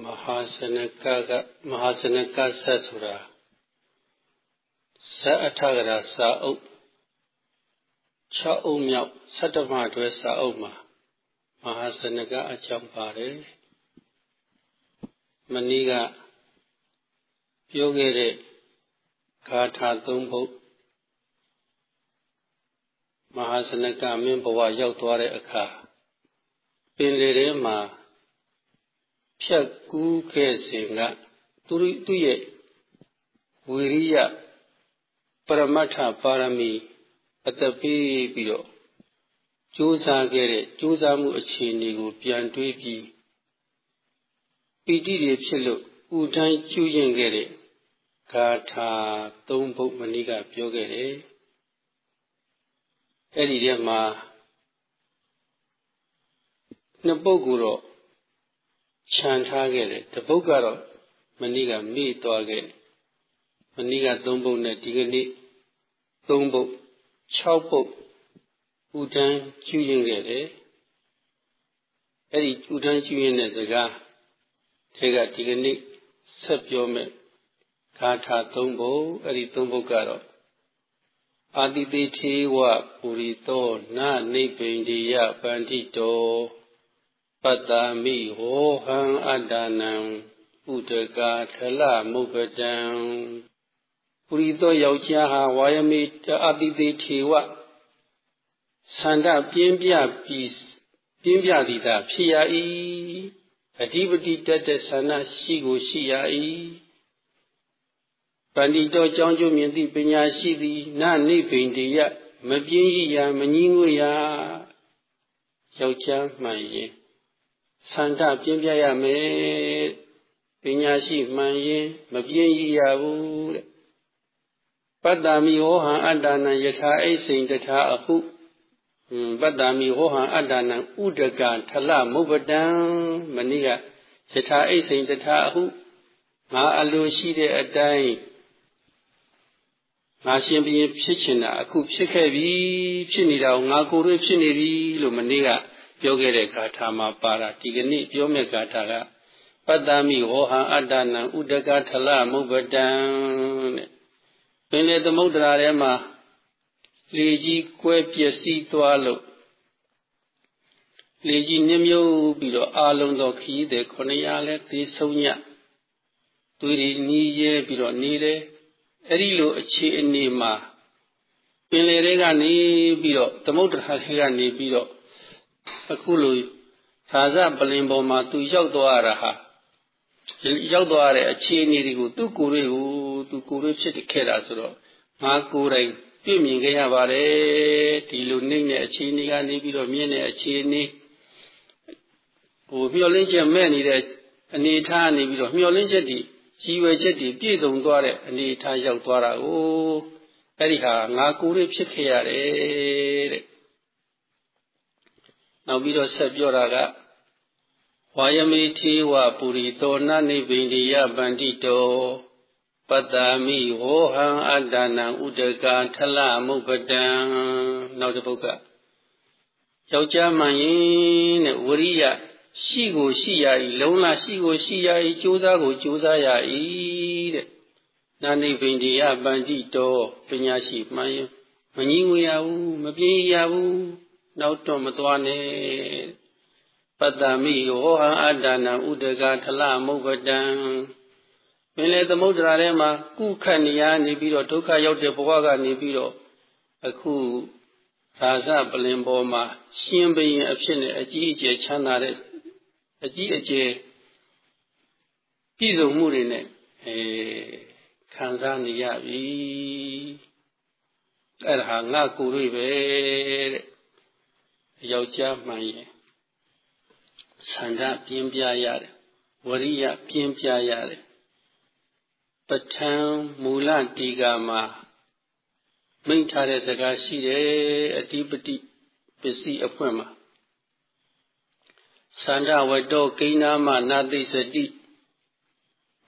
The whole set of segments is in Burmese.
မဟာစနကကမဟာစနကဆက်ဆိုတာဇတ်အထကရာစာအုပ်6အုပ်မြောက်17မှတွဲစာအုပ်မှာမဟာစနကအကြောင်းပါတယ်မနည်းကပြောခဲ့တဲ့ဂါထာသုံးပုဒ်မဟာစနကမင်းဘဝရောက်သွားတဲ့အခါပင်လေထဲမှာ ဖြတ်ကူးခဲ့စဉ်ကသူသူရဲ့ဝိရိယပရမတ္ထပါရမီအသက်ပေးပြီးတော့ကြိုးစားခဲ့တဲ့ကြိုးစားမှုအခြေအနေကို ပြန်တွေးပြီးပီတိတွေဖြစ်လို့ဥတိုင်းကျူးရင်ခဲ့တဲ့ဂါထာသုံးပုဒ်မဏိကပြောခဲ့တယ်အဲ့ဒီထဲမှာနှစ်ပုဒ်ကိုတော့ ခြံထားခဲ့တယ်တပုတ်ကတော့မနေ့ကမေ့သွားခဲ့တယ်မနေ့က3ပုတ်နဲ့ဒီကနေ့3ပုတ်6ပုတ်ဥဒန်းကျူးရင်ခဲ့တယ်အဲ့ဒီဥဒန်းကျူးရင်တဲ့စကားထဲကဒီကနေ့ဆက်ပြောမယ်ဂါထာ3ပုတ်အဲ့ဒီ3ပုတ်ကတော့အာတိတေထေဝပုရိသောနာနိဗ္ဗိန္ဒီယပန္တိတော ပတ္တာမိဟောဟံအတ္တနံဥဒကာထလမုပတံပုရိသောယောက်ျားဟာဝါယမိအတိတိထေဝသန္တပြင်းပြပြီးပြင်းပြသည်သာဖြစ်ရ၏အဓိပတိတတ်တဲ့ဆန္ဒရှိကိုရှိရ၏ပန္တိတော်ကြောင်းကျိုးမြင်သည့်ပညာရှိသည်နနိဗ္ဗိန္တိယမပြင်းရရာမငြင်းငွေရာယောက်ျားမှန်ရင် ဆန္ဒပြင်းပြရမယ်ပညာရှိမှန်ရင်မပြင်းရရဘူးတဲ့ပတ္တမိဟောဟံအတ္တနံယထာအိစိန်တထာအဟုပတ္တမိဟောဟံအတ္တနံဥဒကထလမုပတံမဏိကယထာအိစိန်တထာအဟုငါအလိုရှိတဲ့အတိုင်းငါရှင်ဘုရင်ဖြစ်ချင်တာအခုဖြစ်ခဲ့ပြီဖြစ်နေတာကိုငါကိုယ်ရွေးဖြစ်နေပြီလို့မနေ့က ပြောခဲ့တဲ့ဂါထာမှာပါတာဒီကနေ့ပြောမဲ့ဂါထာကပတ္တမိဟောဟံအတ္တနံဥဒကထလမုပတံတဲ့ပင်လေသမုဒ္ဒရာထဲမှာလေကြီးကွဲပျက်စီးသွားလို့လေကြီးနှမြုပ်ပြီးတော့အာလုံးသောခီးတဲ့900လဲသေဆုံးညသူတွေနီးရဲပြီးတော့နေတယ်အဲ့ဒီလိုအခြေအနေမှာပင်လေတွေကနေပြီးတော့သမုဒ္ဒရာတွေကနေပြီးတော့ အခုလိုသာဇပလင်ပေါ်မှာသူရောက်သွားရတာဟာရောက်သွားတဲ့အခြေအနေတွေကိုသူ့ကိုယ်တွေကိုသူကိုယ်တွေဖြစ်ခဲ့တာဆိုတော့ငါကိုယ်တိုင်တွေ့မြင်ခဲ့ရပါတယ်ဒီလိုနှိမ့်တဲ့အခြေအနေကနေပြီးတော့မြင့်တဲ့အခြေအနေဟိုမျောလင်းချက်မဲ့နေတဲ့အနေထားနေပြီးတော့မျောလင်းချက်ဒီကြီးဝယ်ချက်ဒီပြည့်စုံသွားတဲ့အနေထားရောက်သွားတာကိုအဲ့ဒီဟာငါကိုယ်တွေဖြစ်ခဲ့ရတယ်တဲ့ နောက်ပြီးတော့ဆက်ပြောတာကဝါယမေထေဝပုရိသောနနိဗ္ဗိန္ဒီယပန္တိတောပတ္တာမိဟောဟံအတ္တနံဥဒကာထလမုပတံနောက်တစ်ပုဒ်ကယောက်ျားမှန်ရင်တဲ့ဝရိယရှိကိုရှိရ၏လုံလရှိကိုရှိရ၏ကြိုးစားကိုကြိုးစားရ၏တဲ့နာနိဗ္ဗိန္ဒီယပန္တိတောပညာရှိမှန်ရင်မငြင်းငွေရဘူးမပြေးရဘူး နောက်တော့မသွားနဲ့ပတ္တမိဟောဟံအတ္တနာဥဒကထလမုပတံပင်လေသမုဒ္ဒရာထဲမှာကုခတ်နေရနေပြီးတော့ဒုက္ခရောက်တဲ့ဘဝကနေပြီးတော့အခုသာဇပလင်ပေါ်မှာရှင်ဘရင်အဖြစ်နဲ့အကြီးအကျယ်ချမ်းသာတဲ့အကြီးအကျယ်ပြည့်စုံမှုတွေနဲ့အဲခံစားနေရပြီအဲ့ဒါဟာငါကိုယ်တွေပဲတဲ့ ယောက်ျားမှန်ရင်ဆန္ဒပြင်းပြရတယ်ဝရိယပြင်းပြရတယ်ပဋ္ဌာန်းမူလတီကာမှာမိန့်ထားတဲ့စကားရှိတယ်အဓိပတိပစ္စည်းအဖွင့်မှာသန္ဓဝတ္တောကိဏမနာသိစတိ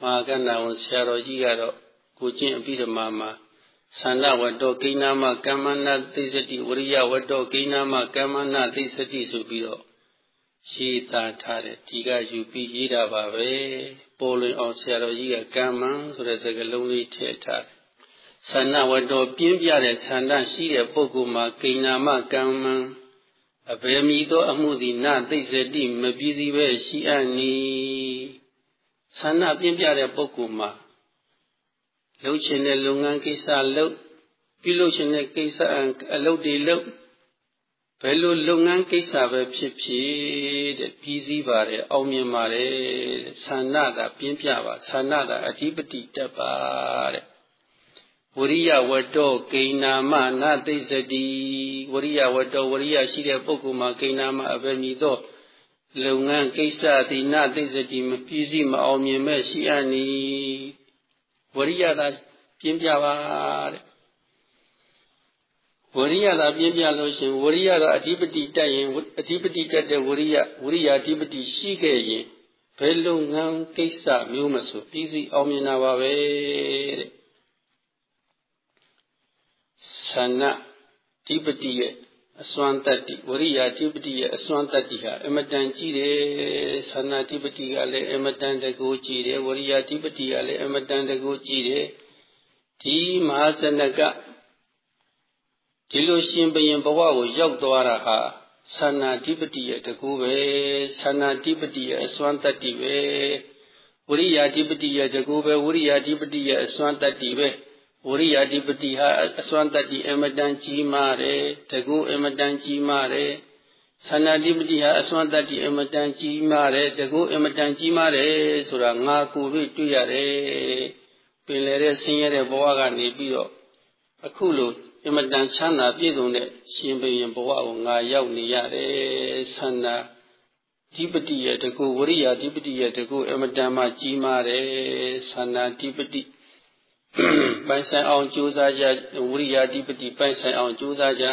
မဟာကဏဝန်ဆရာတော်ကြီးကတော့ကိုကျင့်အပိဓမ္မာမှာ သန္ဓဝတ္တောကိဏမကမ္မနာသိစတိဝရိယဝတ္တောကိဏမကမ္မနာသိစတိဆိုပြီးတော့ရေးသားထားတဲ့ဒီကယူပြီးရေးတာပါပဲပေါ်လွင်အောင်ဆရာတော်ကြီးကကမ္မံဆိုတဲ့စကားလုံးလေးထည့်ထားတယ်ဆန္ဒဝတ္တော်ပြင်းပြတဲ့ဆန္ဒရှိတဲ့ပုဂ္ဂိုလ်မှာကိဏ္ဏမကမ္မံအဘယ်မည်သောအမှုသည်နသိစတိမပြီးစီပဲရှိအပ်နီဆန္ဒပြင်းပြတဲ့ပုဂ္ဂိုလ်မှာ လှုပ်ရှင်တဲ့လုပ်ငန်းကိစ္စလုပ်ပြုလုပ်ရှင်တဲ့ကိစ္စအလုပ်တွေလုပ်ဘယ်လိုလုပ်ငန်းကိစ္စပဲဖြစ်ဖြစ်တဲ့ပြီးစည်းပါတယ်အောင်မြင်ပါတယ်ဆန္ဒတာပြင်းပြပါဆန္ဒတာအဓိပတိတက်ပါတဲ့ဝရိယဝတ္တောဂိဏမနသိစတိဝရိယဝတ္တောဝရိယရှိတဲ့ပုဂ္ဂိုလ်မှာဂိဏမအဘယ်မည်သောလုပ်ငန်းကိစ္စသည်နသိစတိမပြီးစီးမအောင်မြင်မဲ့ရှိအပ်နီ ဝရိယသာပြင်းပြပါတဲ့ဝရိယသာပြင်းပြလို့ရှင်ဝရိယသာအဓိပတိတက်ရင်အဓိပတိတက်တဲ့ဝရိယဝရိယအဓိပတိရှိခဲ့ရင်ဘယ်လုပ်ငန်းကိစ္စမျိုးမဆိုပြီးစီအောင်မြင်တာပါပဲတဲ့ဆန္ဒဓိပတိရဲ့ အစွမ်းတတ္တိဝရိယဓိပတိရဲ့အစွမ်းတတ္တိဟာအမတန်ကြီးတယ်ဆန္ဒဓိပတိကလည်းအမတန်တကူကြီးတယ်ဝရိယဓိပတိကလည်းအမတန်တကူကြီးတယ်ဒီမဟာစနကဒီလိုရှင်ဘရင်ဘဝကိုရောက်သွားတာဟာသန္နာဓိပတိရဲ့တကူပဲသန္နာဓိပတိရဲ့အစွမ်းတတ္တိပဲဝရိယာဓိပတိရဲ့တကူပဲဝရိယာဓိပတိရဲ့အစွမ်းတတ္တိပဲ ဝရိယာဓိပတိဟာအစွမ်းတတ္တိအမတန်ကြီးမားတယ်တကူအမတန်ကြီးမားတယ်သန္နာဓိပတိဟာအစွမ်းတတ္တိအမတန်ကြီးမားတယ်တကူအမတန်ကြီးမားတယ်ဆိုတာငါကိုယ်တွေ့တွေ့ရတယ်ပင်လေတဲ့ဆင်းရဲတဲ့ဘဝကနေပြီးတော့အခုလိုအမတန်ချမ်းသာပြည့်စုံတဲ့ရှင်ဘုရင်ဘဝကိုငါရောက်နေရတယ်ဆန္ဒဓိပတိရဲ့တကူဝရိယဓိပတိရဲ့တကူအမတန်မှကြီးမားတယ်ဆန္ဒဓိပတိ ပိုင်ဆိုင်အောင်ကြိုးစားကြဝရိယဓိပတိပိုင်ဆိုင်အောင်ကြိုးစားကြ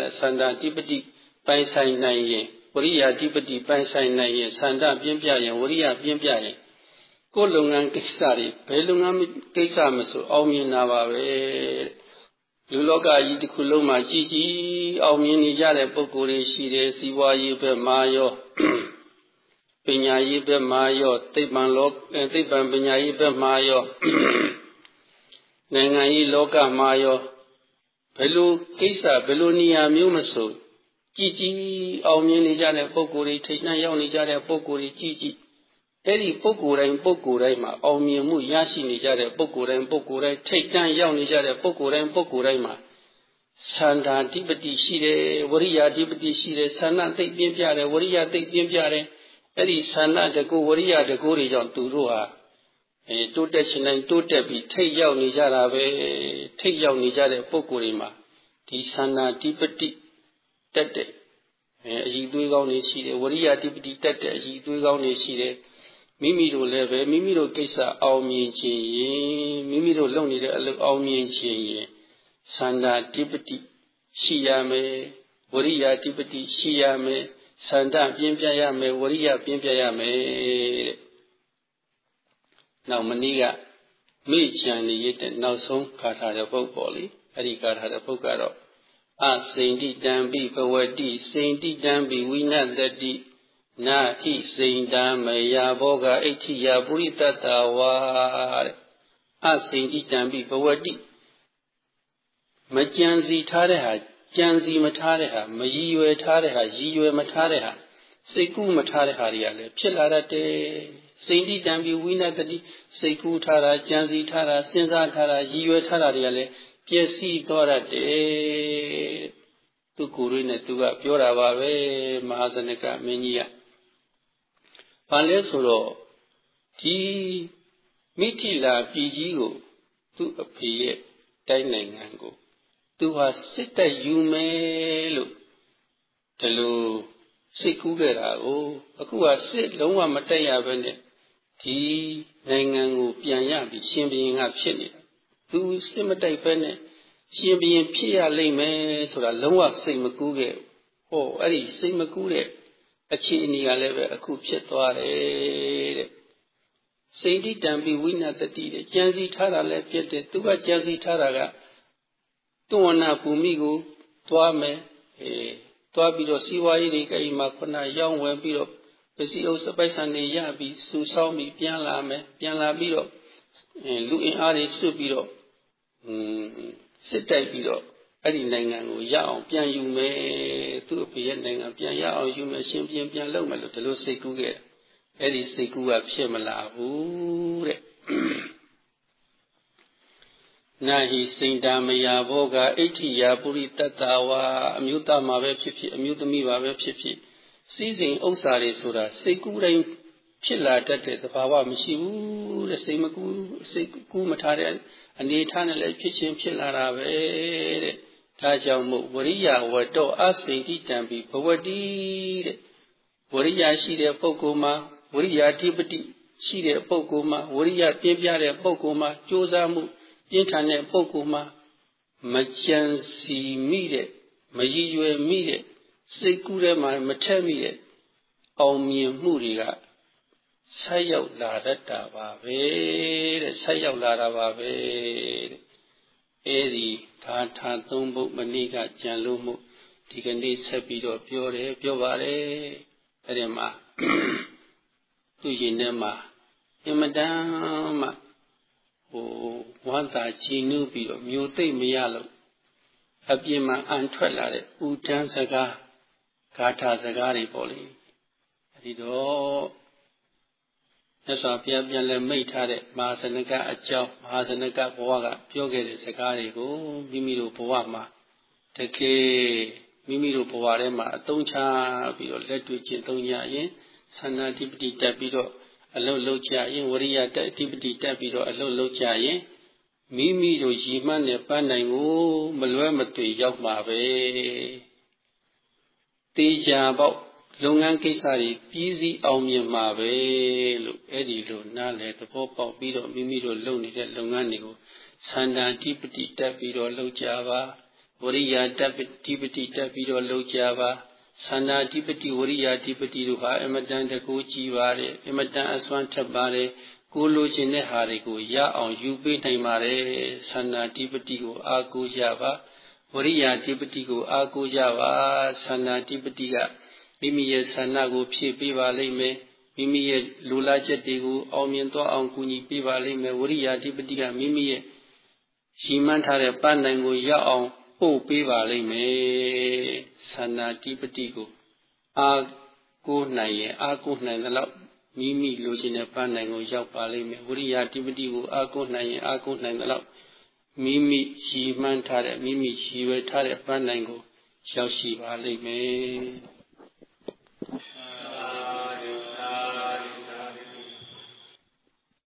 တဲ့ဆန္ဒဓိပတိပိုင်ဆိုင်နိုင်ရင်ဝရိယဓိပတိပိုင်ဆိုင်နိုင်ရင်ဆန္ဒပြင်းပြရင်ဝရိယပြင်းပြရင်ကိုယ်လုပ်ငန်းကိစ္စတွေဘယ်လုပ်ငန်းကိစ္စမဆိုအောင်မြင်တာပါပဲလူလောကကြီးတစ်ခုလုံးမှာကြီးကြီးအောင်မြင်နေကြတဲ့ပုဂ္ဂိုလ်တွေရှိတယ်စီးပွားရေးဘက်မှာရောပညာရေးဘက်မှာရောသိပ္ပံလောသိပ္ပံပညာရေးဘက်မှာရော နိုင်ငံရေးလောကမှာရောဘယ်လိုကိစ္စဘယ်လိုနေရာမျိုးမဆိုကြီးကြီးအောင်မြင်နေကြတဲ့ပုဂ္ဂိုလ်တွေထိတ်နှံ့ရောက်နေကြတဲ့ပုဂ္ဂိုလ်တွေကြီးကြီးအဲ့ဒီပုဂ္ဂိုလ်တိုင်းပုဂ္ဂိုလ်တိုင်းမှာအောင်မြင်မှုရရှိနေကြတဲ့ပုဂ္ဂိုလ်တိုင်းပုဂ္ဂိုလ်တိုင်းထိတ်တန့်ရောက်နေကြတဲ့ပုဂ္ဂိုလ်တိုင်းပုဂ္ဂိုလ်တိုင်းမှာသန္တာဓိပတိရှိတယ်ဝရိယဓိပတိရှိတယ်သန္တာသိပ်ပြင်းပြတယ်ဝရိယသိပ်ပြင်းပြတယ်အဲ့ဒီသန္တာတကူဝရိယတကူတွေကြောင့်သူတို့ဟာ အဲတိုးတက်ချင်တိုင်းတိုးတက်ပြီးထိတ်ရောက်နေကြတာပဲထိတ်ရောက်နေကြတဲ့ပုဂ္ဂိုလ်တွေမှာဒီသန္တာဓိပတိတက်တဲ့အဲအည်သွေးကောင်းတွေရှိတယ်ဝရိယဓိပတိတက်တဲ့အည်သွေးကောင်းတွေရှိတယ်မိမိတို့လည်းပဲမိမိတို့ကိစ္စအောင်မြင်ခြင်းရင်မိမိတို့လုပ်နေတဲ့အလုပ်အောင်မြင်ခြင်းရင်သန္တာတိပတိရှိရမယ်ဝရိယတိပတိရှိရမယ်သန္တာပြင်းပြရမယ်ဝရိယပြင်းပြရမယ်တဲ့ နောက်မနည်းကမိချံနေရတဲ့နောက်ဆုံးခါထားတဲ့ပုဂ္ဂိုလ်လေအဲ့ဒီခါထားတဲ့ပုဂ္ဂိုလ်ကတော့အစိန်တိတံပိဘဝတိစိန်တိတံပိဝိနတတိနာဟိစိန်တံမယဘောဂအဋ္ဌိယပုရိတတ္တဝါတဲ့အစိန်တိတံပိဘဝတိမကြံစီထားတဲ့ဟာကြံစီမထားတဲ့ဟာမရည်ရွယ်ထားတဲ့ဟာရည်ရွယ်မထားတဲ့ဟာ စိတ်ကူးမထားတဲ့ဟာတွေကလည်းဖြစ်လာတတ်တယ်စိန်တိတံပိဝိနတတိစိတ်ကူးထားတာကြံစီထားတာစဉ်းစားထားတာရည်ရွယ်ထားတာတွေကလည်းပျက်စီးသွားတတ်တယ်သူကိုယ်ရင်းနဲ့သူကပြောတာပါပဲမဟာဇနကမင်းကြီးကဘာလဲဆိုတော့ဒီမိထီလာပြည်ကြီးကို သူ့အဖေရဲ့တိုင်းနိုင်ငံကို သူဟာစစ်တပ်ယူမယ်လို့ဒီလို စိတ်ကူးခဲ့တာကိုအခုကစစ်လုံးဝမတက်ရဘဲနဲ့ဒီနိုင်ငံကိုပြန်ရပြီးရှင်ဘရင်ကဖြစ်နေတာသူစစ်မတိုက်ဘဲနဲ့ရှင်ဘရင်ဖြစ်ရလိမ့်မယ်ဆိုတာလုံးဝစိတ်မကူးခဲ့ဟောအဲ့ဒီစိတ်မကူးတဲ့အခြေအနေကလည်းပဲအခုဖြစ်သွားတယ်တဲ့စိတ်တိတံပိဝိနတတိတဲ့ကြံစီထားတာလည်းဖြစ်တယ်သူကကြံစီထားတာကတွဝနာဘူမိကိုသွားမယ်အဲ သွားပြီးတော့စီဝါရေးတွေကိမှခုနရောင်းဝယ်ပြီးတော့ပစ္စည်းဥစ္စာပိုက်ဆံတွေရပြီးစူဆောင်းပြီးပြန်လာမယ်ပြန်လာပြီးတော့လူအင်အားတွေဆွတ်ပြီးတော့စစ်တိုက်ပြီးတော့အဲ့ဒီနိုင်ငံကိုရအောင်ပြန်ယူမယ်သူ့အဖေရဲ့နိုင်ငံပြန်ရအောင်ယူမယ်ရှင်ပြန်ပြန်လုပ်မယ်လို့ဒီလိုစိတ်ကူးခဲ့အဲ့ဒီစိတ်ကူးကဖြစ်မလာဘူးတဲ့ နာဟိစိန်တာမယာဘောကအဋ္ဌိယာပုရိတတ္တဝါအမျိုးသားမှာပဲဖြစ်ဖြစ်အမျိုးသမီးပါပဲဖြစ်ဖြစ်စီးစိမ်ဥစ္စာတွေဆိုတာစိတ်ကူးတိုင်းဖြစ်လာတတ်တဲ့သဘာဝမရှိဘူးတဲ့စိတ်မကူးစိတ်ကူးမထားတဲ့အနေထားနဲ့လည်းဖြစ်ချင်းဖြစ်လာတာပဲတဲ့ဒါကြောင့်မို့ဝရိယဝတ္တောအစိတိတံပြီးဘဝတိတဲ့ဝရိယရှိတဲ့ပုဂ္ဂိုလ်မှာဝရိယဓိပတိရှိတဲ့ပုဂ္ဂိုလ်မှာဝရိယပြင်းပြတဲ့ပုဂ္ဂိုလ်မှာကြိုးစားမှု ပြင်းထန်တဲ့ပုဂ္ဂိုလ်မှာမကြံစီမိတဲ့မရည်ရွယ်မိတဲ့စိတ်ကူးထဲမှာမထက်မိတဲ့အောင်မြင်မှုတွေကဆက်ရောက်လာတတ်တာပါပဲတဲ့ဆက်ရောက်လာတာပါပဲတဲ့အဲဒီသာထာသုံးဖို့မနေ့ကကြံလို့မှုဒီကနေ့ဆက်ပြီးတော့ပြောတယ်ပြောပါတယ်အဲ့ဒီမှာသူ့ရင်ထဲမှာအင်မတန်မှ ဟိုဝမ်းသာကြည်နူးပြီးတော့မျိုးသိမ့်မရလို့အပြင်မှာအန်ထွက်လာတဲ့ဥဒန်းစကားဂါထာစကားတွေပေါ့လေအဲဒီတော့မြတ်စွာဘုရားပြန်လဲမိတ်ထားတဲ့မဟာစနကအကြောင်းမဟာစနကဘဝကပြောခဲ့တဲ့စကားတွေကိုမိမိတို့ဘဝမှာတကယ်မိမိတို့ဘဝထဲမှာအသုံးချပြီးတော့လက်တွေ့ကျင့်သုံးကြရင်သန္တာဓိပတိတက်ပြီးတော့ အလုတ်လုတ်ကြရင်ဝရိယတက်ဓိပတိတက်ပြီးတော့အလုတ်လုတ်ကြရင်မိမိတို့ရည်မှန်းတဲ့ပန်းနိုင်ကိုမလွဲမသွေရောက်မှာပဲတေချာပေါက်လုပ်ငန်းကိစ္စတွေပြီးစီးအောင်မြင်မှာပဲလို့အဲ့ဒီလိုနားလည်သဘောပေါက်ပြီးတော့မိမိတို့လုပ်နေတဲ့လုပ်ငန်းတွေကိုသန္တာဓိပတိတက်ပြီးတော့လုပ်ကြပါဝရိယတက်ဓိပတိတက်ပြီးတော့လုပ်ကြပါ သန္တာဓိပတိဝရိယဓိပတိတို့ဟာအမတန်တကူကြည်ပါတယ်အမတန်အစွမ်းထက်ပါတယ်ကိုလိုချင်တဲ့ဟာတွေကိုရအောင်ယူပေးနိုင်ပါတယ်သန္တာဓိပတိကိုအာကိုကြပါဝရိယဓိပတိကိုအာကိုကြပါသန္တာဓိပတိကမိမိရဲ့ဆန္ဒကိုဖြည့်ပေးပါလိမ့်မယ်မိမိရဲ့လူလာချက်တွေကိုအောင်မြင်သွားအောင်ကူညီပေးပါလိမ့်မယ်ဝရိယဓိပတိကမိမိရဲ့ရှိမှန်းထားတဲ့ပန်းနိုင်ကိုရောက်အောင် ပို့ပေးပါလိမ့်မယ်ဆန္ဒဓိပတိကိုအာကိုနိုင်ရင်အာကိုနိုင်သလောက်မိမိလိုချင်တဲ့ပန်းနိုင်ကိုရောက်ပါလိမ့်မယ်ဝိရိယဓိပတိကိုအာကိုနိုင်ရင်အာကိုနိုင်သလောက်မိမိရှိမှန်းထားတဲ့မိမိရှိဝဲထားတဲ့ပန်းနိုင်ကိုရောက်ရှိပါလိမ့်မယ်